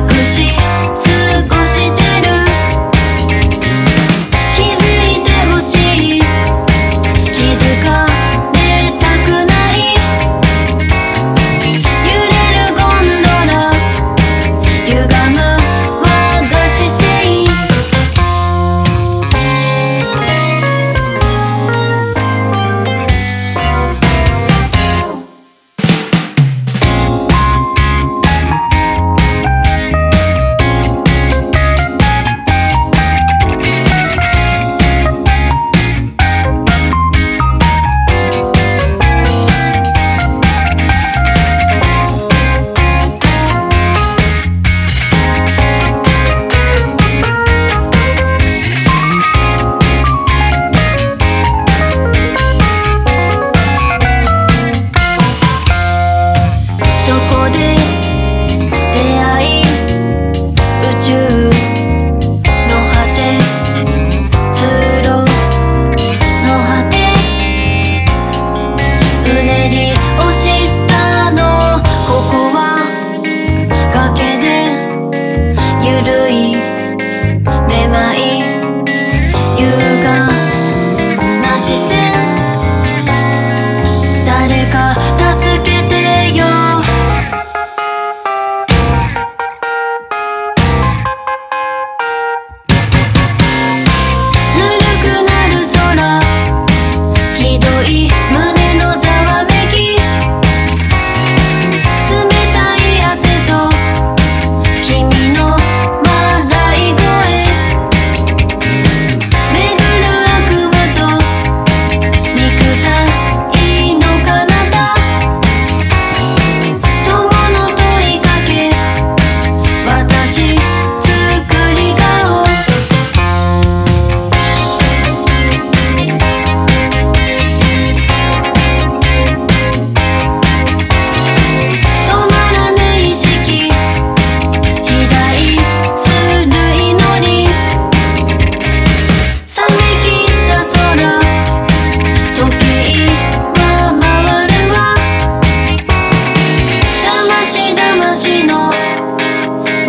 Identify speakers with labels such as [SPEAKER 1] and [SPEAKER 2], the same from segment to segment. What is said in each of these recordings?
[SPEAKER 1] 隠し過ごして you.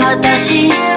[SPEAKER 1] 私